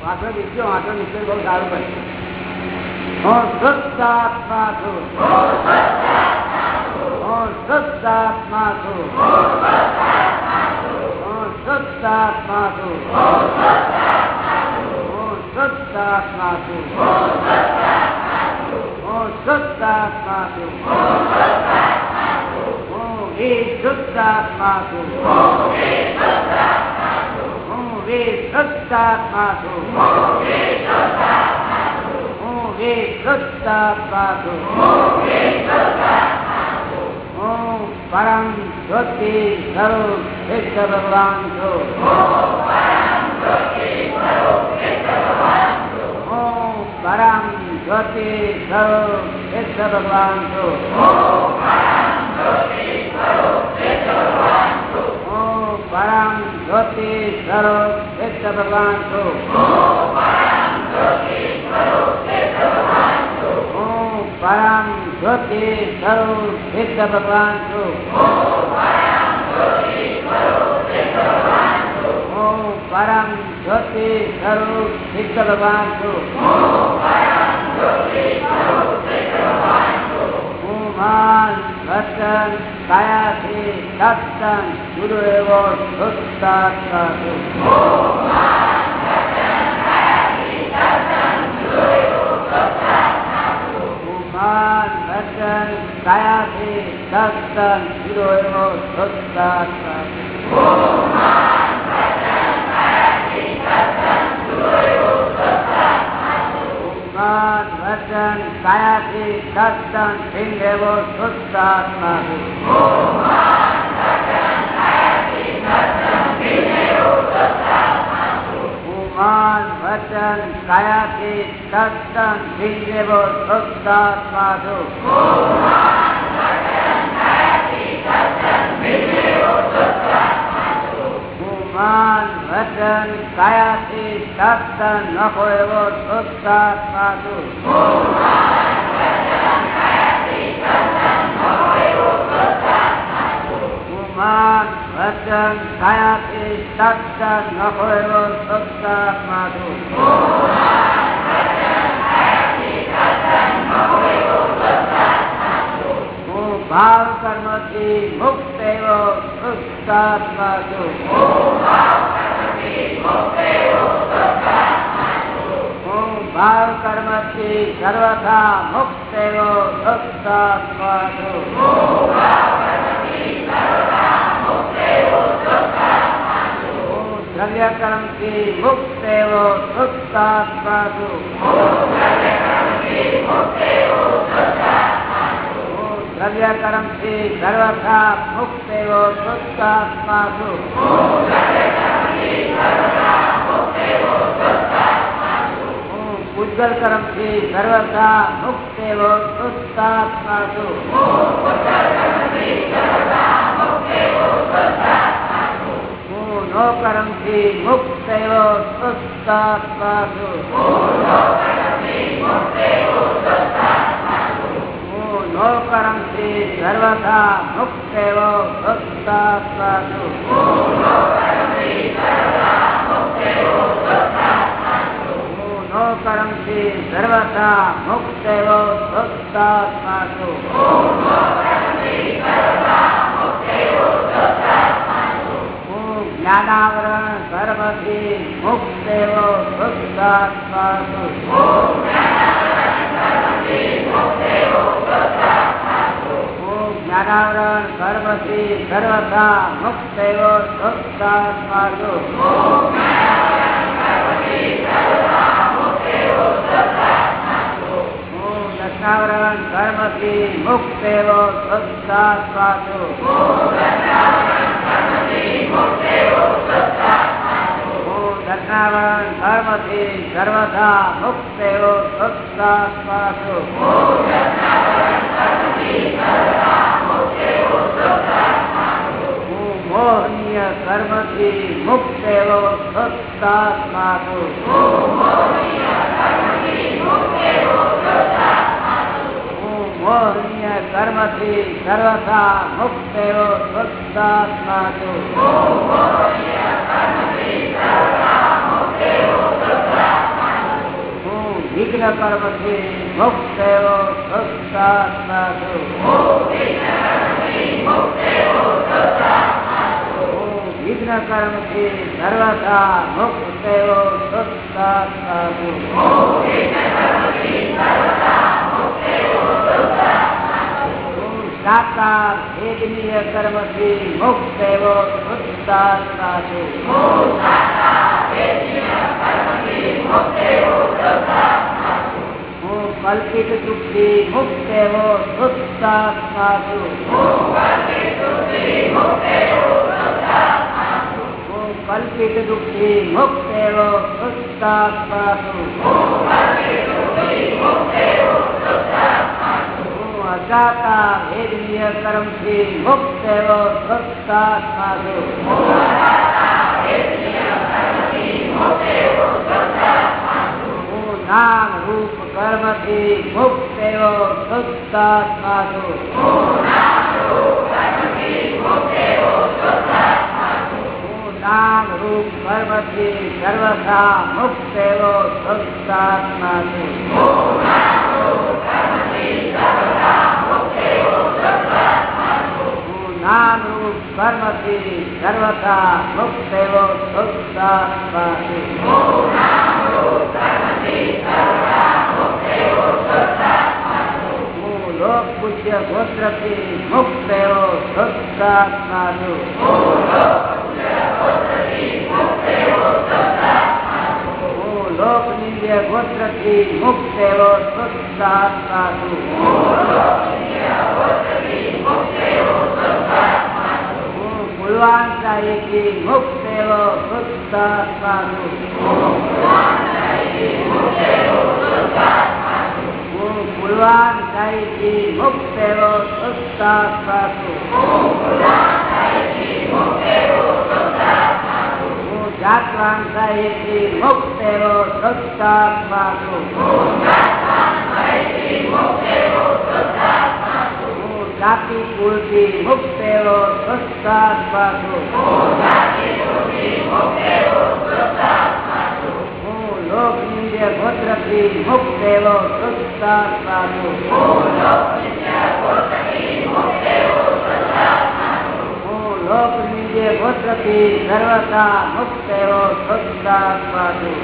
વાંચો નીકળ્યો વાંચો નીકળ્યો બહુ સારું પડે સત્તાત્મા છું હું સત્તાત્મા છું હું वे છું હું સત્તાત્મા वे સત્તાત્મા છું હું વિશુદ્ધાત્મા છું હું વિશુદ્ધાત્મા છું હું પરમ જ્યોતિ સ્વરૂપ ભગવાન છું હું પરમ જ્યોતિ સ્વરૂપ સિદ્ધ ભગવાન છું. હું પરમ જ્યોતિ સ્વરૂપ સિદ્ધ ભગવાન છું. હું પરમ જ્યોતિ સ્વરૂપ સિદ્ધ ભગવાન વચન કાયાથી સત્સંગ ગુરુ એવો શુદ્ધાત્મા છું હું માન વચન કાયાથી સત્સંગ ગુરુ એવો શુદ્ધાત્મા વચન કાયાથી સત્સંગ સિંહ એવો શુદ્ધાત્મા. છું હું માન વચન કાયાથી સત્સંગ સિંહ એવો શુદ્ધાત્મા છું. માન વચન કાયાથી સત્સંગ નખો એવો છું હું વચન કાયાથી સત્સંગ નખો એવો છું હું ભાવ કર્મથી મુક્ત એવો શુદ્ધાત્મા છું હું ભાવ કર્મથી સર્વથા મુક્ત એવો શુદ્ધાત્મા છું હું દ્રવ્ય કર્મથી મુક્ત એવો શુદ્ધાત્મા છું હું દ્રવ્ય કર્મથી સર્વથા મુક્ત એવો શુદ્ધાત્મા છું હું પૂજલ કર્મથી સર્વથા મુક્ત એવો શુદ્ધાત્મા છું હું નો કર્મથી મુક્ત એવો છું હું શ્રી સર્વથા મુક્ત એવો શુદ્ધાત્મા શ્રી સર્વથા મુક્ત એવો છું હું જ્ઞાનાવરણ સર્વથી મુક્ત એવો હું જ્ઞાનાવરણ સર્વથી સર્વથા મુક્ત એવો શુદ્ધાત્મા છું હું દશાવરણ કર્મથી મુક્ત એવો શુદ્ધાત્મા દશાવરણ કર્મથી સર્વથા મુક્ત એવો છું હું મોહનીય કર્મથી મુક્ત એવો સ્વસ્થાત્મા છું મોહનીય કર્મથી સર્વથા મુક્ત એવો સ્વસ્થાત્મા છું વિઘ્ન કર્મથી મુક્ત એવો શુદ્ધાત્મા છું હું વિઘ્ન સર્વથા મુક્ત છું હું સાકાર કર્મથી મુક્ત શુદ્ધાત્મા છું હું કલ્પિત દુઃખથી મુક્ત એવો શુદ્ધાત્મા છું હું કલ્પિત દુઃખથી મુક્ત એવો શુદ્ધાત્મા છું હું અજાતા ભેદનીય કર્મથી મુક્ત એવો શુદ્ધાત્મા છું હું નામ રૂપ કર્મથી મુક્ત એવો શુદ્ધાત્મા છું હું નામ રૂપ કર્મથી સર્વથા મુક્ત એવો શુદ્ધાત્મા છું હું નામ રૂપ કર્મથી સર્વથા મુક્ત એવો હું લોક પૂજ્ય ગોત્રથી મુક્ત એવો શુદ્ધાત્મા છું હું લોક નિંદ્ય ગોત્રથી મુક્ત એવો શુદ્ધાત્મા છું હું કુલવાન સાહિથી મુક્ત એવો શુદ્ધાત્મા છું હું કુલવાન સાહિથી મુક્ત એવો શુદ્ધાત્મા છું હું જાતવાન સાહિથી મુક્ત એવો શુદ્ધાત્મા સાધુ હું જાતિ પૂરતી મુક્ત એવો શુદ્ધાત્મા છું હું લોક નિંદ્ય ગોત્રથી મુક્ત એવો શુદ્ધાત્મા છું હું લોક નિંદ્ય ગોત્રથી સર્વથા મુક્ત એવો શુદ્ધાત્મા છું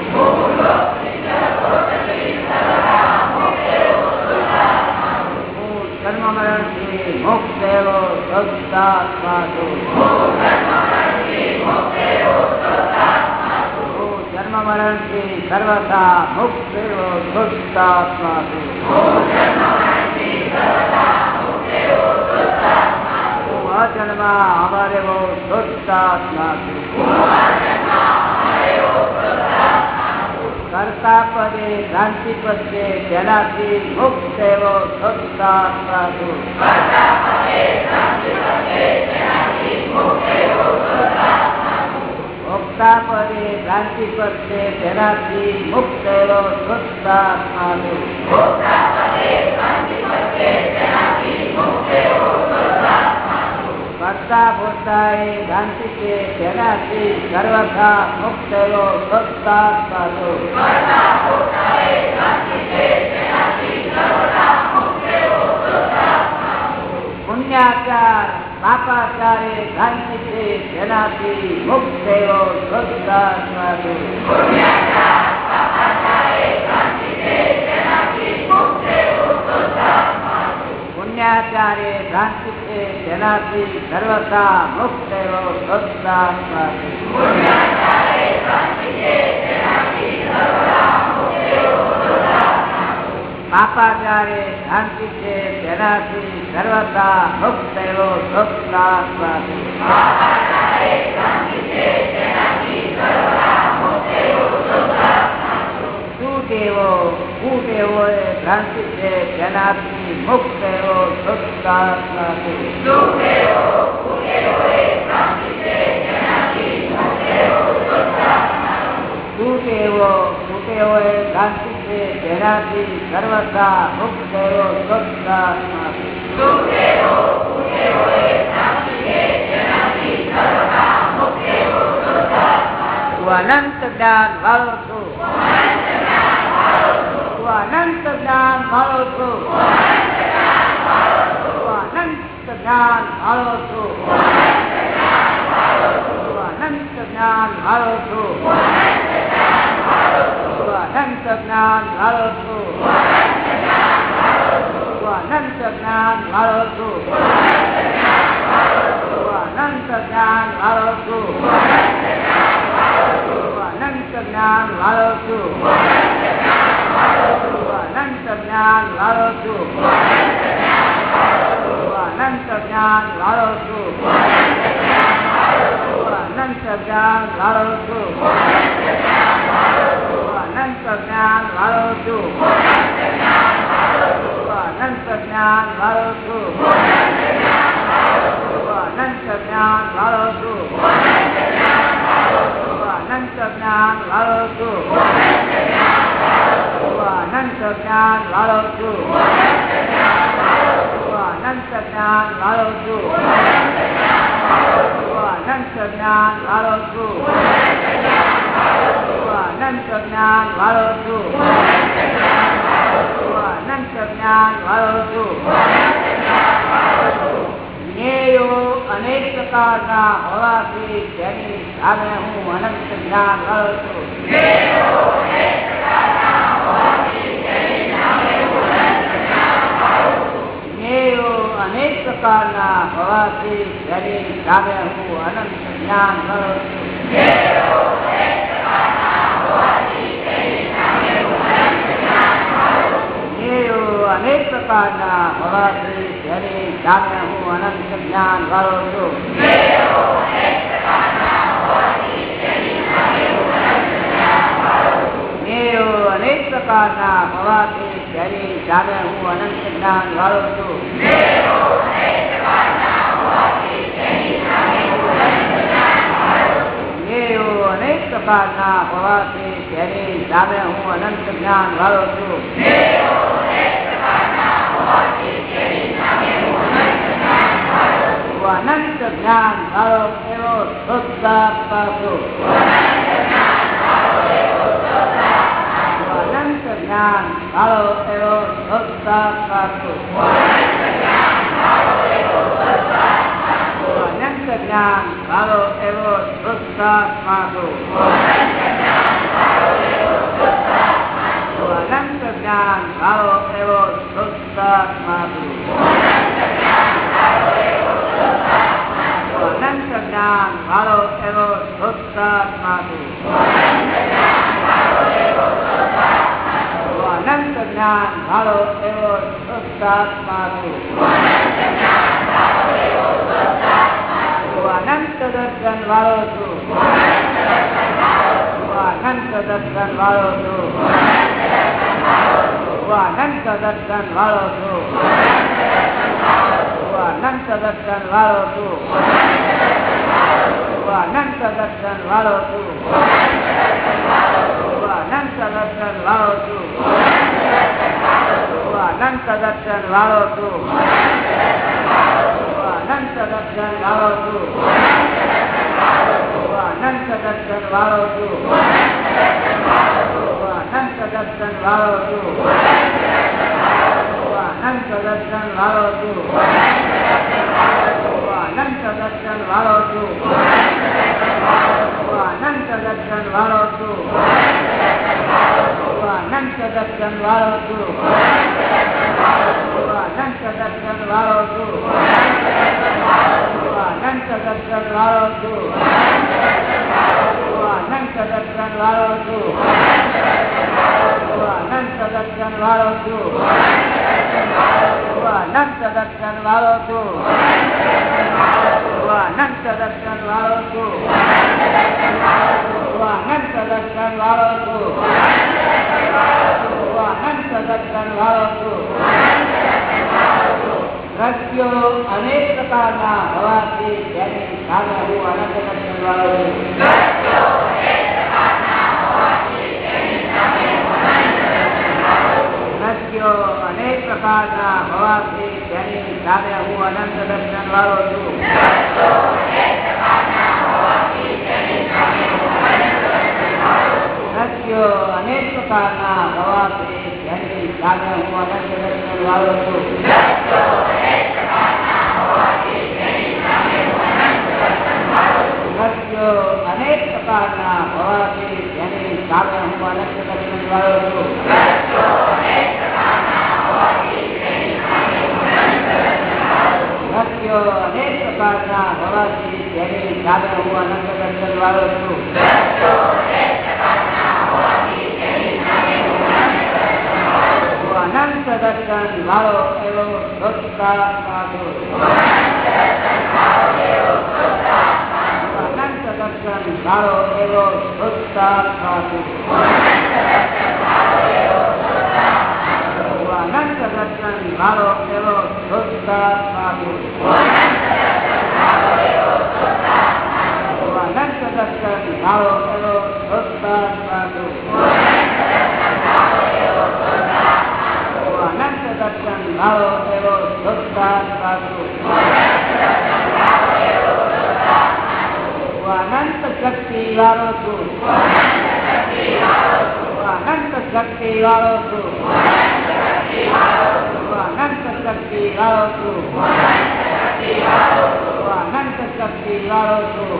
હું જન્મ મરણથી મુક્ત એવો શુદ્ધાત્મા છું જન્મ મરણથી સર્વથા મુક્ત એવો શુદ્ધાત્મા છું અજન્મા અમારે બહુ શુદ્ધાત્મા છું કરતા પદે ભ્રાંતિ પદે જેનાથી મુક્ત એવો શુદ્ધાત્મા છું ભોગતા પદે ભ્રાંતિ પદે જેનાથી મુક્ત એવો મુક્ત છું કરતા ભોગતા એ ભ્રાંતિ છે તેનાથી સર્વથા મુક્ત એવો શુદ્ધાત્મા છું પુણ્યાચાર, પાપાચારે ભ્રાંતિ છે તેનાથી મુક્ત એવો શુદ્ધાત્મા છું પુણ્યાચારે ભ્રાંતિ શુદ્ધાત્મા છું પાપાચારે શાંતિ છે તેનાથી સર્વતા મુક્ત એવો શુદ્ધાત્મા છું સુટેવો કુટેવો એ ભ્રાંતિ છે તેનાથી થી મુક્ત એવો સત્તાત્મા છે એવો ફૂટેવો એ શાંતિ જેનાથી સર્વતા મુક્ત એવો સત્તાત્મા અનંત જ્ઞાન વાળો છું. અનંત જ્ઞાન મળો છો. જ્ઞાન વાળો છો. અનંત જ્ઞાન વાળો છો. અનંત જ્ઞાન વાળો છો. અનંત જ્ઞાન વાળો છો. અનંત જ્ઞાન વાળો છો. અનંત જ્ઞાન વાળો છો. અનંત જ્ઞાન વાળો સજ્ઞાન વાળો છું અનંત સજ્ઞાન વાળો છું અનંત સજ્ઞાન વાળો છું અનંત સજ્ઞાન વાળો છું અનંત સજ્ઞાન વાળો છું અનંત સજ્ઞાન વાળો છું અનંત સજ્ઞાન વાળો છું હું જ્ઞાન વાળો છું. અનંત જ્ઞાન વાળો છું. અનંત સંજ્ઞાન વાળો છું. અનંત સંજ્ઞાન વાળો છું. જ્ઞેયો અનેક પ્રકારના હોવાથી જેની સામે હું અનંત જ્ઞાન વાળો છું. પ્રકારના હોવાથી જેની સામે હું અનંત જ્ઞાન વાળો છું. અનેક પ્રકારના હોવાથી જેની સામે હું અનંત જ્ઞાન વાળો છું. અનેક પ્રકારના હોવાથી જેની સામે હું અનંત જ્ઞાન વાળો છું જ્ઞેયો અનેક પ્રકારના હોવાથી જેની સામે હું અનંત જ્ઞાન વાળો છું. અનંત જ્ઞાન વાળો એવો શુદ્ધ છું. અનંત જ્ઞાન વાળો એવો આત્મા છું. જ્ઞાન ભાવો એવો ઉત્સાહ માગો અનંત જ્ઞાન ભાવો એવો ઉત્સાહ માગો અનંત જ્ઞાન ભાવો એવો ઉત્સાહ માગો અનંત જ્ઞાન ભાવો એવો ઉત્સાહ માગો સદસ્યન વાળો છું. હું અનંત સદસ્યન વાળો છું. હું અનંત સદસ્યન વાળો છું. હું અનંત સદસ્યન વાળો છું. હું અનંત સદસ્યન વાળો છું. વાળો છું. સતત સંવાળો છું આનંદ સતત સંવાળો છું આનંદ સતત સંવાળો છું આનંદ સતત સંવાળો છું આનંદ સતત સંવાળો છું આનંદ સતત સંવાળો છું આનંદ સતત સંવાળો છું આનંદ સતત સંવાળો છું વાળો છું અનંત દર્શન વાળો છું અનંત દર્શન વાળો છું અનંત દર્શન વાળો છું અનંત દર્શન વાળો છું અનંત દર્શન વાળો છું દ્રશ્યો અનેક પ્રકારના હવાથી જેની સામે હું અનંત દર્શન વાળો છું પ્રકારના હોવાથી તેની સામે હું અનંત દર્શન વાળો છું. સત્યો અનેક પ્રકારના હોવાથી તેની સામે હું અનંત દર્શન વાળો છું. સત્યો અનેક પ્રકારના હોવાથી તેની સામે હું અનંત દર્શન વાળો છું સત્યો અનેક પ્રકારના હોવાથી તેની સામે હું અનંત દર્શન વાળો છું હું અનંત દર્શન વાળો એવો અનંત દર્શન વાળો એવો અનંત સત્તા સાધુ અનંત દર્શન વાળો એવો સત્તા સાધુ અનંત દર્શન વાળો એવો સત્તા સાધુ અનંત શક્તિ વાળો છું અનંત શક્તિ વાળો છું અનંત શક્તિ વાળો છું અનંત શક્તિ વાળો છું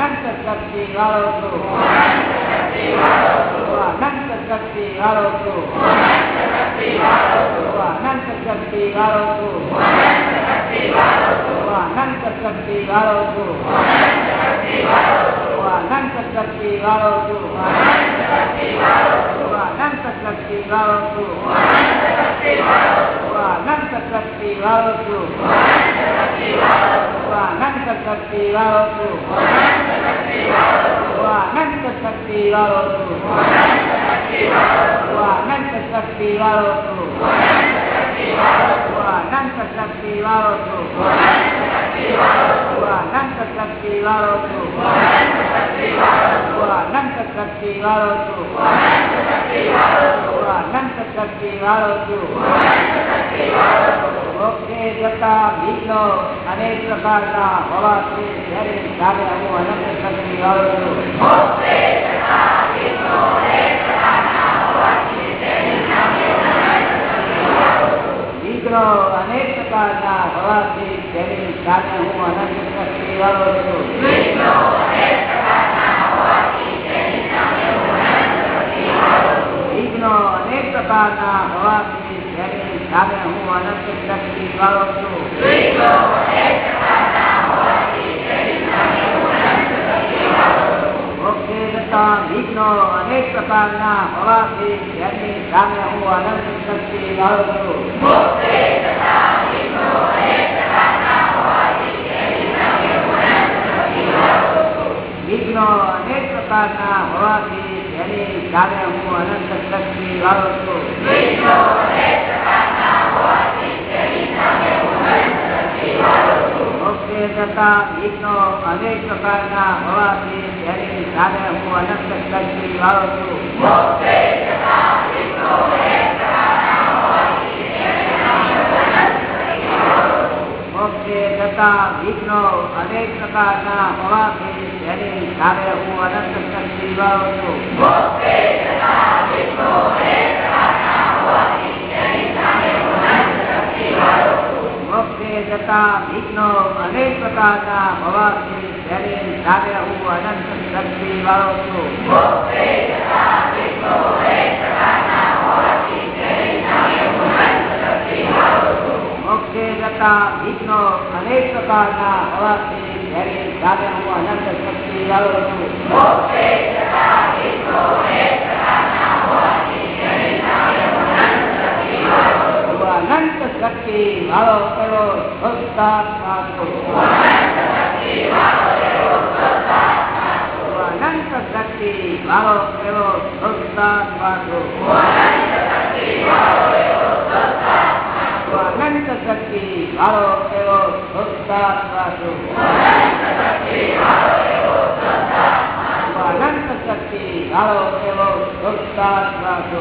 અનંત શક્તિ વાળો છું અનંત શક્તિ વાળો છું અનંત શક્તિ વાળો છું અનંત શક્તિ વાળો છું અનંત શક્તિ વાળો છું تتلقي غلط وعن تتلقي غلط ولم تتلقي غلط وعن تتلقي غلط ولم تتلقي غلط وعن تتلقي غلط ولم تتلقي غلط وعن تتلقي غلط ولم تتلقي غلط وعن تتلقي غلط ولم تتلقي غلط ولم تتلقي غلط ولم تتلقي غلط ولم تتلقي غلط Tuhanan kekasila Rasul Tuhanan kekasila Rasul Tuhanan kekasila Rasul okay જતા બીલો અનેક પ્રકારના હોવાથી જ્યારે ત્યારે હું અનંત શક્તિ વાળો છું ઓકે જતા બીલો અનેક પ્રકારના હોવાથી ત્યારે ત્યારે હું અનંત શક્તિ વાળો છું દીકરો અનેક પ્રકારના હોવાથી તેની સામે હું અનંત શક્તિ વાળો છું. વિઘ્નો અનેક પ્રકારના હોવાથી તેની સામે હું અનંત શક્તિ વાળો છું વિઘ્નો અનેક પ્રકારના હોવાથી તેની સામે હું અનંત શક્તિ વાળો છું. વિઘ્નો અનેક પ્રકારના હોવાથી જેની સામે હું અનંત શક્તિ વાળો છું મોક્ષે વિઘ્નો અનેક પ્રકારના હોવાથી જેની સામે હું અનંત શક્તિ વાળો છું. મોક્ષે જતા વિઘ્નો અનેક પ્રકારના હોવાથી અનંત સેવા અનેક પ્રકારના ભવા વાળો છું મોક્ષે જતા વિઘ્નો અનેક પ્રકારના ભવા છે અનંત શક્તિ મારો કરો અનંત શક્તિ મારો કરો અનંત શક્તિ મારો સંસ્થા અનંત શક્તિ વાળો એવો ભક્તા વાસો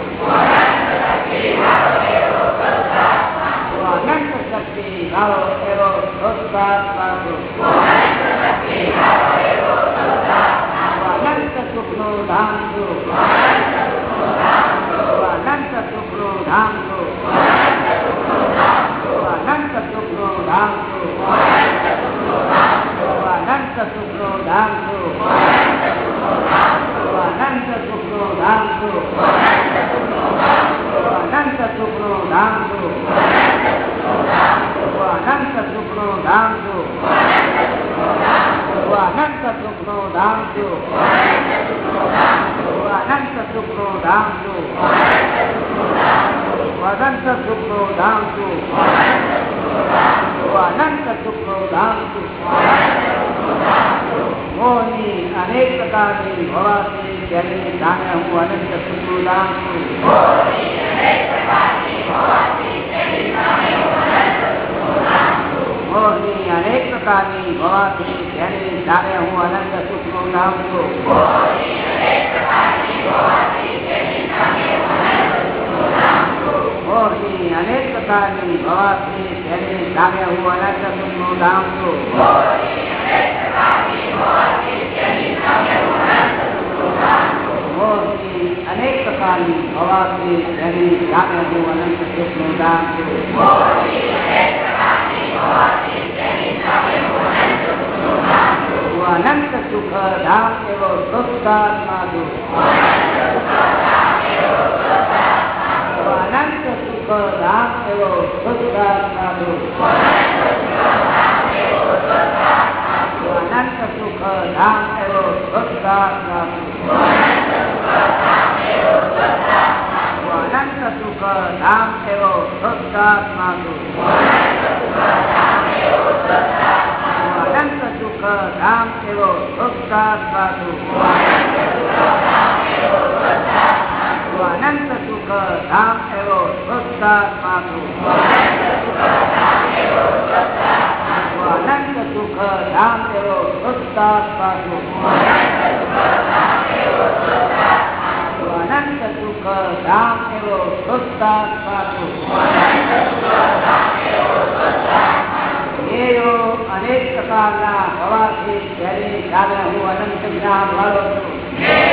મોહની અનેક પ્રકારની હોવાથી તેની સામે હું અનંત સુખનું ધામ છું મોહની અનેક પ્રકારની હોવાથી તેની સામે હું નામે હું અનાજનું નામ છું. અનેક પ્રકારની હવા છે જેની નામે હું અનંત સુખનું નામ છું અનંત સુખ ધામ એવો સંસ્કાર ના પર રામ એવો સત્કાર નામો અનંત સુખ રામ એવો સત્કાર નામો અનંત સુખ રામ એવો સત્કાર નામો અનંત સુખ રામ એવો સત્કાર નામો અનંત સુખધામ એવો સુખધામ અનંત સુખધામ એવો સુખધામ પાછો અનંત સુખધામ એવો સુખધામ પાછો અનેક પ્રકારના હવાથી જ્યારે જ્યારે હું અનંત જ્ઞાન વાળો છું.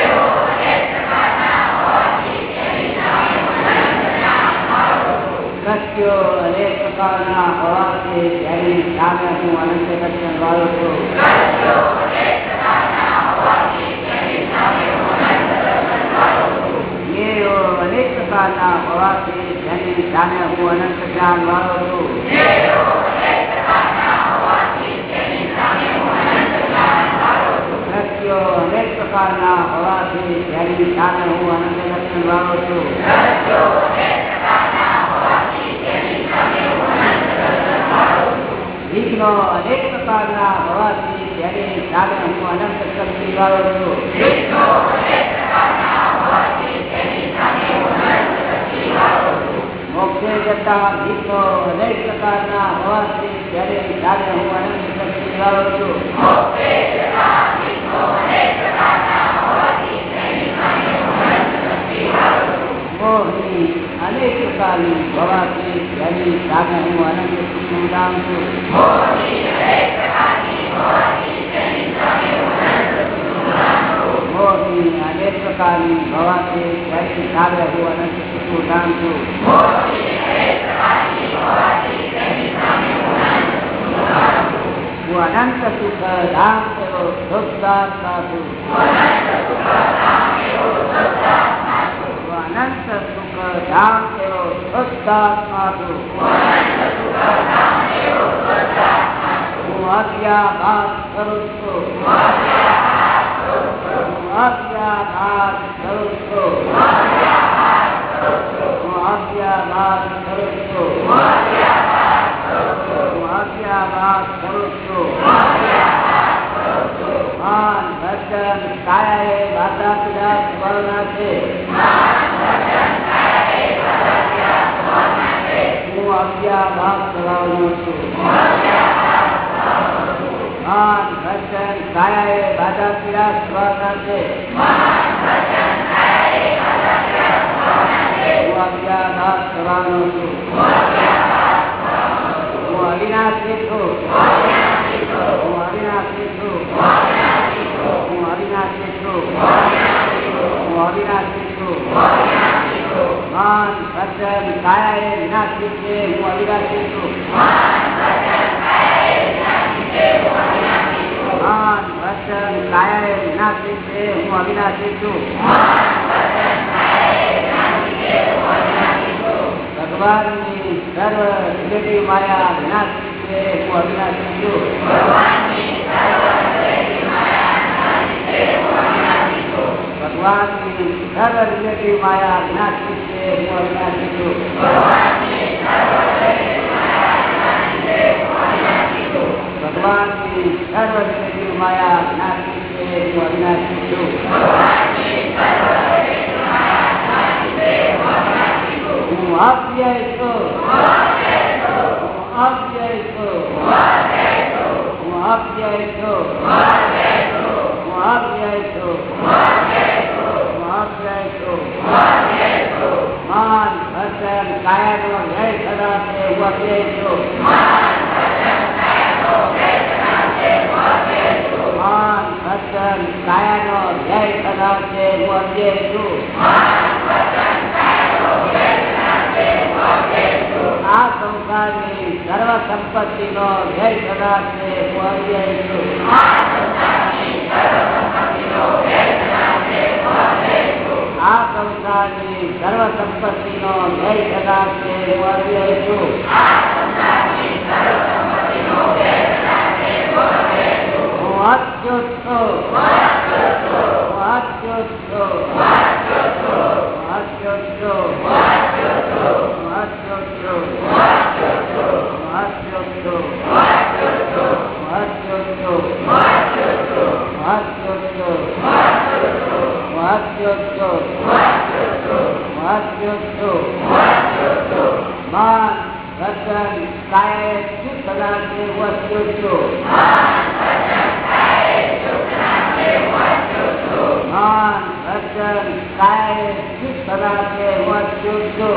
સત્યો અનેક પ્રકારના હોવાથી તેની સામે હું અનંત દર્શન વાળો છું. અનેક પ્રકારના હોવાથી તેની સામે હું અનંત જ્ઞાન વાળો છું. અનેક પ્રકારના હોવાથી તેની સામે હું અનંત દર્શન વાળો છું. વિઘ્નો અનેક પ્રકારના હોવાથી તેની સામે હું અનંત શક્તિ વાળો છું મોક્ષે જતા ગીતો અનેક પ્રકારના હોવાથી તેની સામે હું અનંત શક્તિ વાળો છું મોહની કૃપાલી ભવાતી હરી રાજા હું આનંદ કૃષ્ણ રામ છું મોહની અનેક પ્રકારની ભવાતી હરી સાગર હું આનંદ કૃષ્ણ રામ છું હું અનંત સુખ રામ કરો સુખદાર સાધુ. અનંત સુખ રામ કરો સુખદાર અનંત સુખ ધામ એવો સુખદાર સાધુ હું આજ્ઞાઘાત કરું છું હું આજ્ઞાઘાત કરું છું હું આજ્ઞાઘાત કરું છું હું આજ્ઞાઘાત કરું છું માન ભજન કાયાએ બાધા પીડા સ્વરના છે હું આજ્ઞાઘાત કરાવવાનો છું. માન ભજન કાયાએ પીડા છે. હું અજ્ઞાનાથ થવાનો છું. હું અવિનાશી છું. હું અવિનાશી છું. હું અવિનાશી છું. હું અવિનાશી છું. માન સજ્જન કાયા એ વિનાશી છે, હું અવિનાશી છું. મન વચન કાયા વિનાશી છે, હું અવિનાશી છું. ભગવાનની સર્વ રિલેટિવ માયા વિનાશી છે, હું અવિનાશી છું. ભગવાનની સર્વ રિલેટિવ માયા વિનાશી છે હું અવિનાશી છું ભગવાનની સર્વ રિલેટિવ માયા વિનાશી છે હું અવિનાશી છું હું અવ્યય છું અવ્યય છું હું અવ્યય છું હું અવ્યય છું. છો માન, ભજન કાયા નો જય સદા છે ઊભા કે છો માન, ભજન કાયા નો જય સદા છે ઊભા કે છો સંપત્તિ નો જય સદા છે આ સંપત્તિ નો જય સદા આ સંસારની સર્વ સંપત્તિ નો વ્યય થનાર છે. હું અનુભવ છું. હું અચ્યુત મન વચન કાયે શુદ્ધ રાખે વસ્તુ છો મન વચન કાયે શુદ્ધ રાખે વસ્તુ છો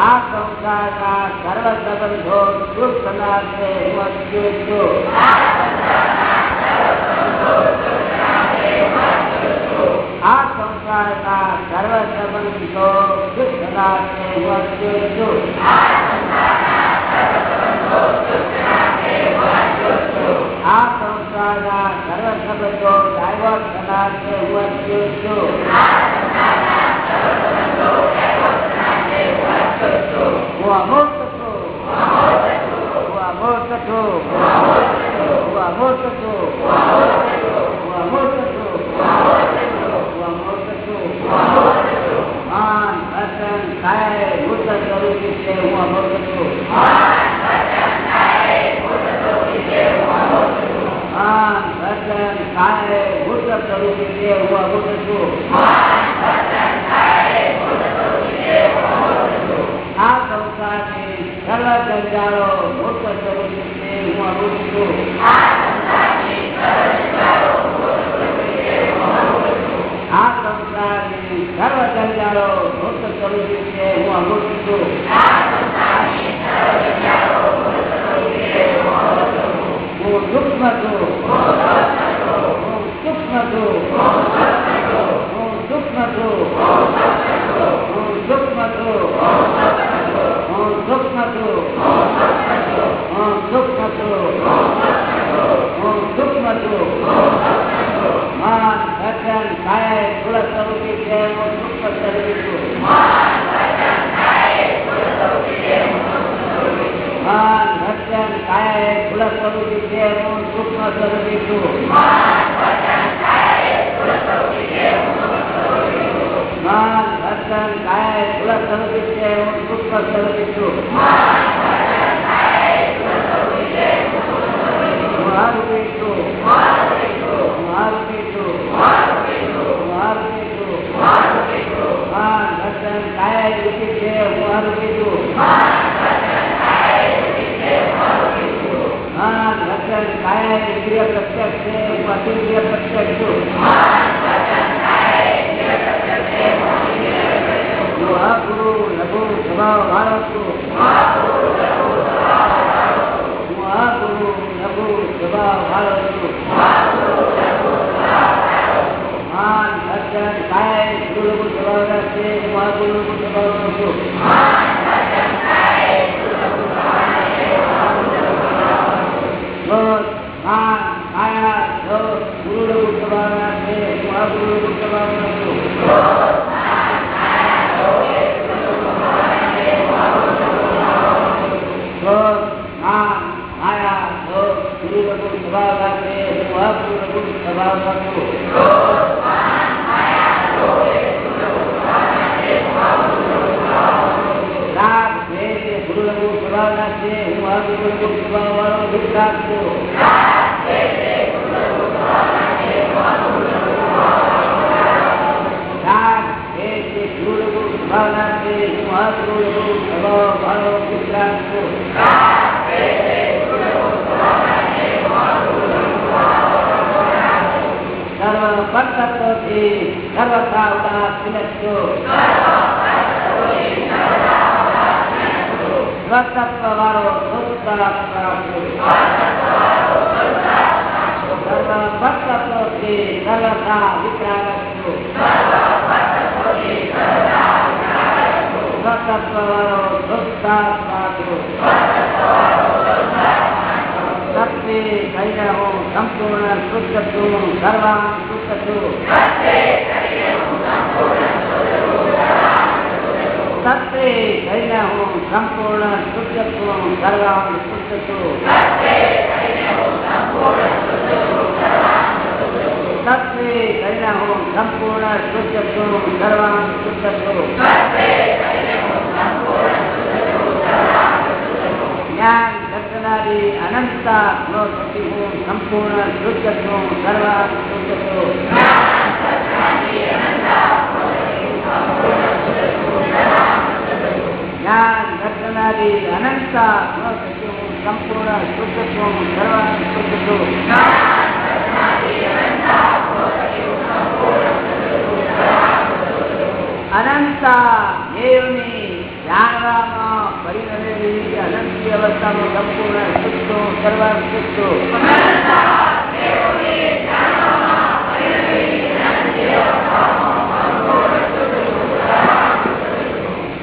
આ સંસારના સર્વ સંબંધો શુદ્ધ રાખે વસ્તુ છો આ સંસારના સર્વ સંબંધો અચ્યુત છું. આ સંસારના સર્વ સંબંધો ડાયવર્ટ થનાર છે. હું કરું હું અભૂત આ સંસારની સરળ ગંજારો મૂર્ખ સ્વરૂપ તે હું અભૂત છું. હું સૂક્ષ્મ છું હું સૂક્ષ્મ છું હું સૂક્ષ્મ છું માન વચન કાય કુળ સ્વરૂપી છે હું સૂક્ષ્મ સ્વરૂપી છું માન વચન કાય કુળ સ્વરૂપી છે હું સૂક્ષ્મ સ્વરૂપી છું હું આરૂપી છું હું આરૂપી છું હું આરૂપી છું માન વચન કાય રૂપી છે હું આરૂપી છું માન વચન કાય ઇન્દ્રિય પ્રત્યક્ષ છે હું અતિન્દ્રિય પ્રત્યક્ષ છું ધારકો મહાગુરુ લઘુ સ્વભાવ ધારકો માન સજ્જન કાય ગુરુ લઘુ સ્વભાવ રાખે મહાગુરુ લઘુ સ્વભાવ રાખો ક્રોધ, માન, માયા, લોભ, ગુરુ લઘુ સ્વભાવ રાખે મહાગુરુ લઘુ સ્વભાવ રાખો ક્રોધ, માન, માયા, લોભ, ગુરુ લઘુ સ્વભાવ રાખે મહાગુરુ લઘુ સ્વભાવ રાખો રાગ, દ્વેષ એ ગુરુ લઘુ સ્વભાવ રાખે હું મહાગુરુ લઘુ સ્વભાવ વાળો દુઃખ રાખતો રાગ, દ્વેષ એ ગુરુ લઘુ સ્વભાવ રાખે હું મહાગુરુ લઘુ સ્વભાવ વાળો દુઃખ રાખતો સર્વ પરતત્વથી સર્વથા ઉદાસ વિનશ્યો સ્વતત્વ વાળો શુદ્ધ રાખો સર્વ પરતત્વથી શુદ્ધ રાખો સત્ય કહીને હું સંપૂર્ણ શુદ્ધ છું સર્વાંગ શુદ્ધ છું સત્ય કહીને હું સંપૂર્ણ શુદ્ધ છું સત્ય કહીને હું સંપૂર્ણ શુદ્ધ છું સર્વાંગ શુદ્ધ છું જ્ઞાન દર્શનારી અનંતા નો થકી હું સંપૂર્ણ શુદ્ધ સંપૂર્ણ શુદ્ધ છું અનંતા દેવની જાણવામાં પડી રહેલી અનંતી અવસ્થામાં સંપૂર્ણ શુદ્ધો સર્વાંગ શુદ્ધો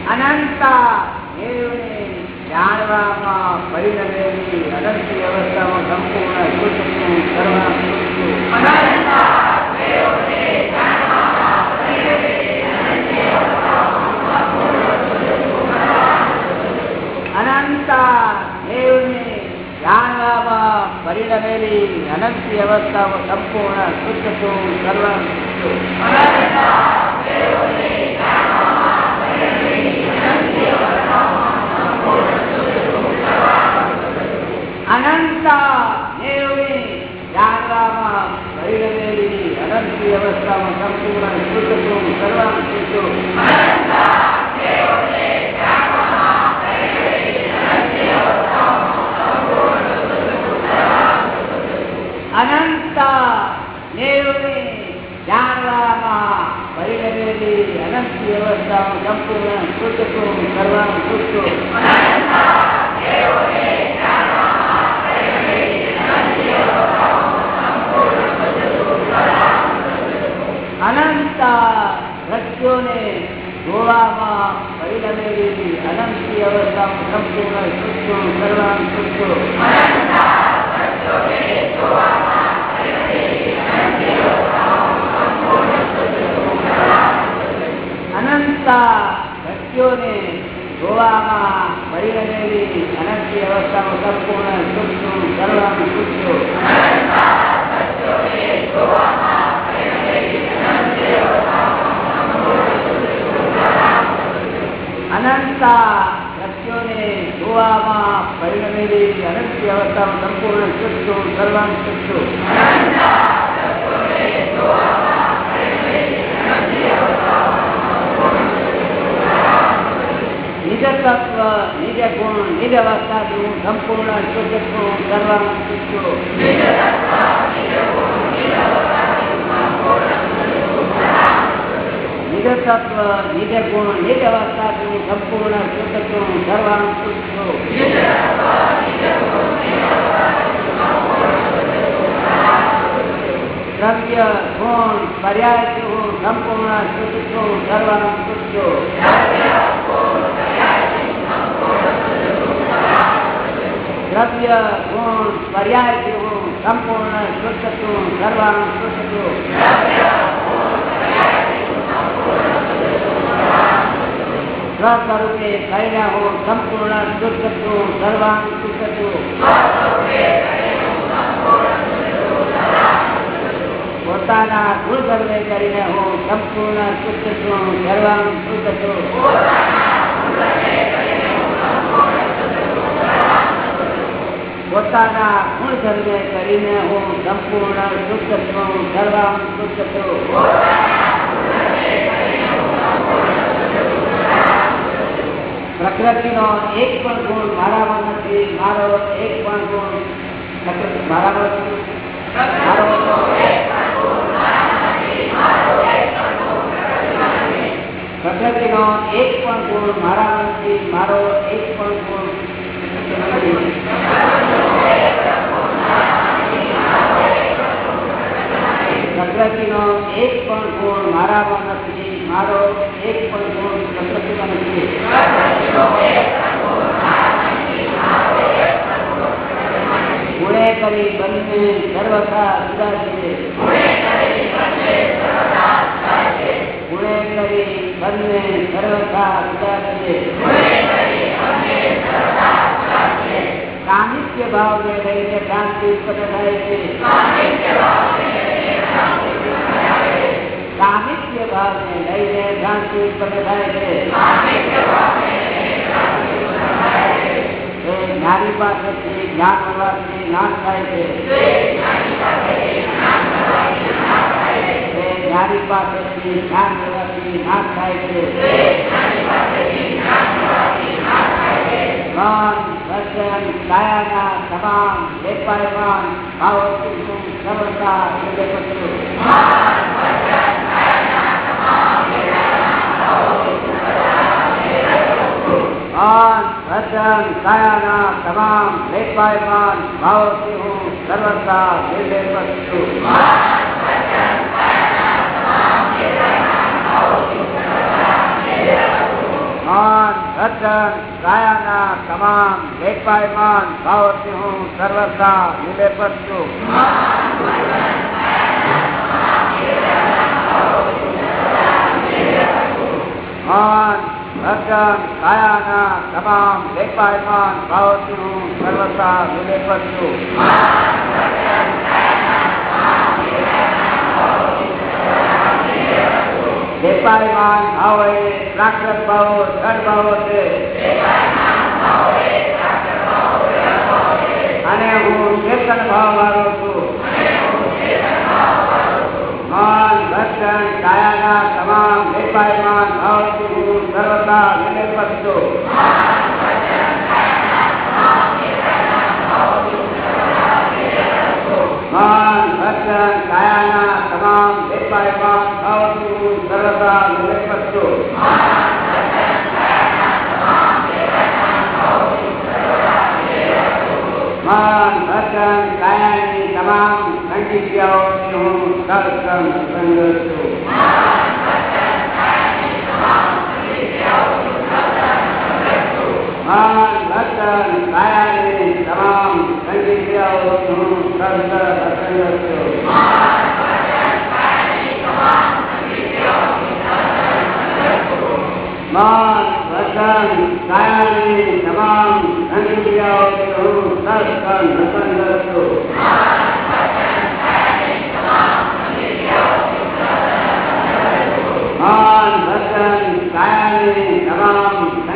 અનંતા દેવને જાણવામાં પડી રહેલી અનંતી અવસ્થામાં સંપૂર્ણ શુદ્ધ છું સર્વાંગ શુદ્ધો પરિણમેલી અનંતી અવસ્થામાં સંપૂર્ણ શુદ્ધ છું, સર્વ અનંતા દેવને પરિણમેલી અનંતી અવસ્થામાં સંપૂર્ણ શુદ્ધ છું, સર્વ શુદ્ધ અનંતા દેવને જાણવામાં પરિણમેલી અનંતી અવસ્થામાં સંપૂર્ણ કરવાનું શુદ્ધ અનંતા દ્રશ્યોને જોવામાં પરિણમેલી અનંતી અવસ્થામાં સંપૂર્ણ શુદ્ધ સર્વાંગ શુદ્ધ અનંતા દ્રશ્યોને જોવામાં પરિણમેલી અનંતી અવસ્થામાં સંપૂર્ણ શુદ્ધ સર્વાંગ શુદ્ધ અનંતા દ્રશ્યોને જોવામાં પરિણમેલી અનંતી અવસ્થામાં સંપૂર્ણ શુદ્ધ સર્વાંગ શુદ્ધ નિજ તત્વ નિજ ગુણ નિજ અવસ્થા છું સંપૂર્ણ શુદ્ધ છું સર્વાંગ શુદ્ધ નિજ તત્વ નિજ ગુણ નિજ અવસ્થાથી સંપૂર્ણ શુદ્ધત્વ સર્વાંગ શુદ્ધ દ્રવ્ય ગુણ, પર્યાય સંપૂર્ણ શુદ્ધત્વ સર્વાંગ શુદ્ધ દ્રવ્ય ગુણ, પર્યાય જેવું સંપૂર્ણ શુદ્ધતું સર્વાંગ શુદ્ધ સ્વસ્વરૂપે કૈલા હો સંપૂર્ણ શુદ્ધતું સર્વાંગ શુદ્ધત્વ પોતાના ગુણધર્મે કરીને હું સંપૂર્ણ શુદ્ધ છું સર્વાંગ શુદ્ધ છું પોતાના ગુણધર્મે કરીને હું સંપૂર્ણ શુદ્ધ છું, સર્વાંગ શુદ્ધ છું પ્રકૃતિનો એક પણ ગુણ મારામાં નથી, મારો એક પણ ગુણ પ્રકૃતિ મારામાં નથી. મારો પ્રકૃતિનો એક પણ ગુણ મારામાં નથી, મારો એક પણ ગુણ પ્રકૃતિમાં નથી. પ્રકૃતિનો એક પણ ગુણ મારામાં નથી, મારો એક પણ ગુણ પ્રકૃતિમાં નથી. ગુણે કરી બંને સર્વથા જુદા છે ગુણે કરી બંને સર્વથા જુદા છે સાહિત્ય ભાવને લઈને શાંતિ ઉત્પન્ન થાય છે. સાહિત્ય ભાવને લઈને ભ્રાંતિ ઉત્પન્ન થાય છે જ્ઞાની પાસેથી જ્ઞાન હોવાથી નાશ થાય છે. જ્ઞાની પાસેથી જ્ઞાન હોવાથી નાશ થાય છે. મન, વચન કાયાના તમામ વેપાયમાન ભાવોથી શ્રવણતા મન વચન કાયાના તમામ વેપાયમાન ભાવથી હું સર્વતા હૃદય પત્રો મન વચન કાયાના તમામ વેપાયમાન ભાવથી હું સર્વતા નિલેપત છું. મન વચન કાયાના તમામ વેપાયમાન ભાવોથી સર્વતા નિલેપત છું વેપાયમાન ભાવ પ્રાકૃત ભાવો જળ ભાવો છે અને હું ચેતન ભાવ વાળો છું મન વચન કાયાના તમામ વેપાયમાન ભાવથી સર્વતા વિલેપત છું મન વચન કાયાના તમામ વેપાયમાન ભાવથી હું સર્વતા વિલેપત છું મન વચન કાયાની તમામ ખંડિત્યાઓથી હું સત્સંગ સંગ છું મન વચન કાયાની તમામ હું સત્સંગ સંગત છું મન વચન કાયાની તમામ હું સત્સંગ સંગત છું મન વચન કાયાની તમામ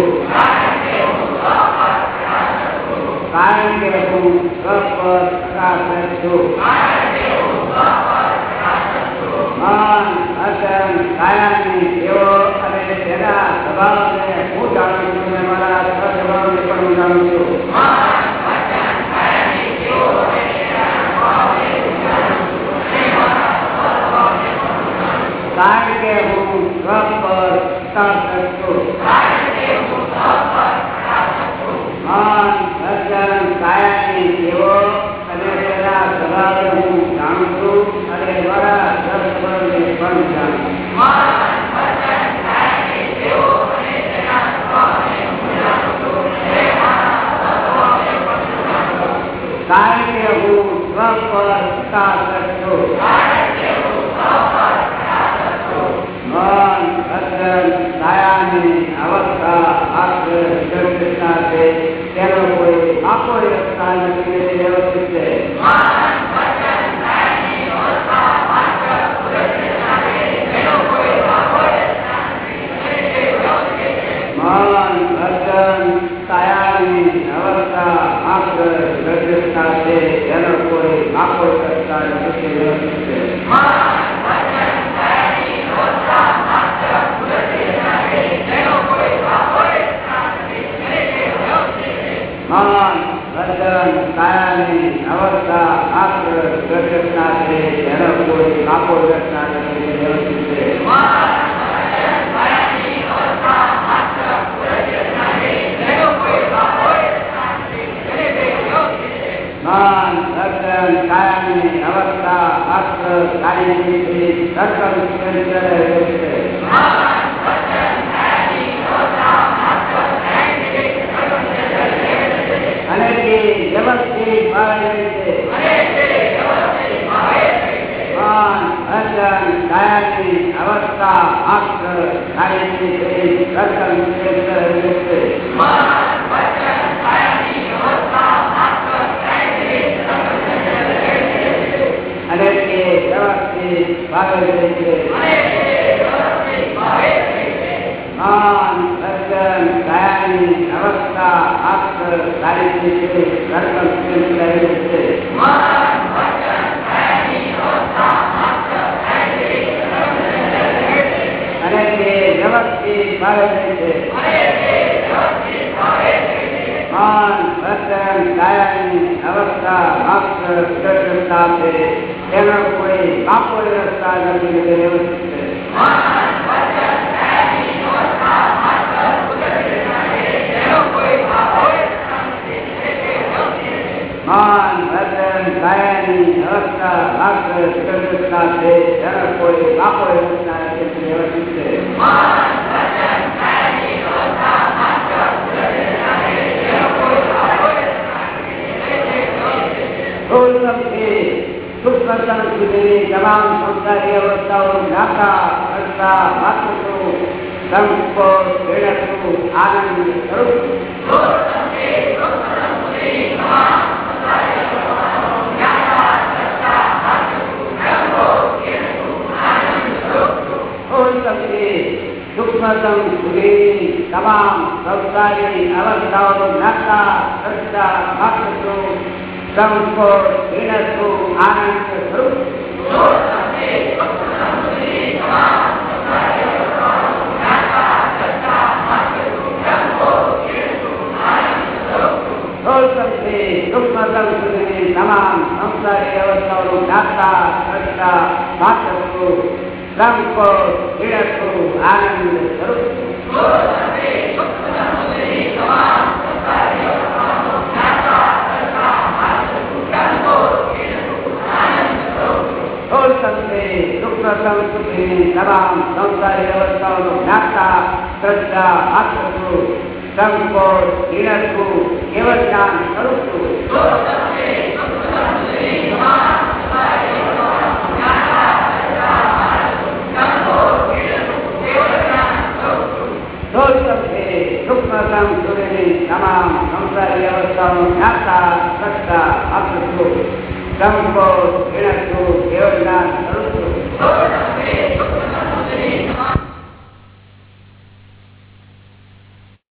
શકું કારણ કે હું તપસ્યા કારણ કે હું સ્વ પર અને મારા સ્વસ્વભાવને પણ જાણું છું કારણ કે હું સ્વપર પ્રકાશ છું મન વચન કાયાની અવસ્થા આગ્રહ જગતના છે તેનો કોઈ આખો રસ્તા નથી તે વ્યવસ્થિત છે મન વચન કાયાની અવસ્થા આગ્રહ જગતના છે તેનો કોઈ આખો રસ્તા નથી તે વ્યવસ્થિત છે મન વચન કાયાની અવસ્થા આગ્રહ જગતના છે તેનો કોઈ આખો રસ્તા નથી તે વ્યવસ્થિત છે મન વચન કાયાની અવસ્થા આગ્રહ કાર્યની સર્કલ કેન્દ્ર રહે છે અને તે વ્યવસ્થિત ભાવે છે વચન કાયાની અવસ્થા આગ્રહ કાર્યની અને તે વ્યવસ્થિત ભાવે છે અવસ્થા આગ્રહ કાર્યની છે. મન વચન કાયાની અવસ્થા માત્ર સજ્જતા છે તેનો કોઈ બાપો રસ્તા નથી તે વ્યવસ્થિત છે મન વચન કાયાની અવસ્થા માત્ર સજ્જતા છે તેનો કોઈ બાપો રસ્તા નથી તે વ્યવસ્થિત છે સુખકર્તન સુધીની તમામ સંસારી અવસ્થાઓ જ્ઞાતા કરતા માતૃ સંકો પ્રેરકનું આનંદ સ્વરૂપ તમામ સંસારી અવસ્થાઓ જ્ઞાતા કરતા માતૃ સંકો પ્રેરકનું આનંદ સ્વરૂપ. ગૌરવથી સૂક્ષ્મતમ સુધીની તમામ સંસારી અવસ્થાઓ જ્ઞાતા કરતા માત્ર સંકો પ્રેરકનું આનંદ સ્વરૂપ. ગૌરવથી સૂક્ષ્મતમ સુધીની તમામ સંસારી અવસ્થાઓનું જ્ઞાતા, શ્રદ્ધા માતૃ સંકો પ્રેરકનું કેવળ જ્ઞાન સ્વરૂપ પ્રેરકનું કેવળ જ્ઞાન સ્વરૂપ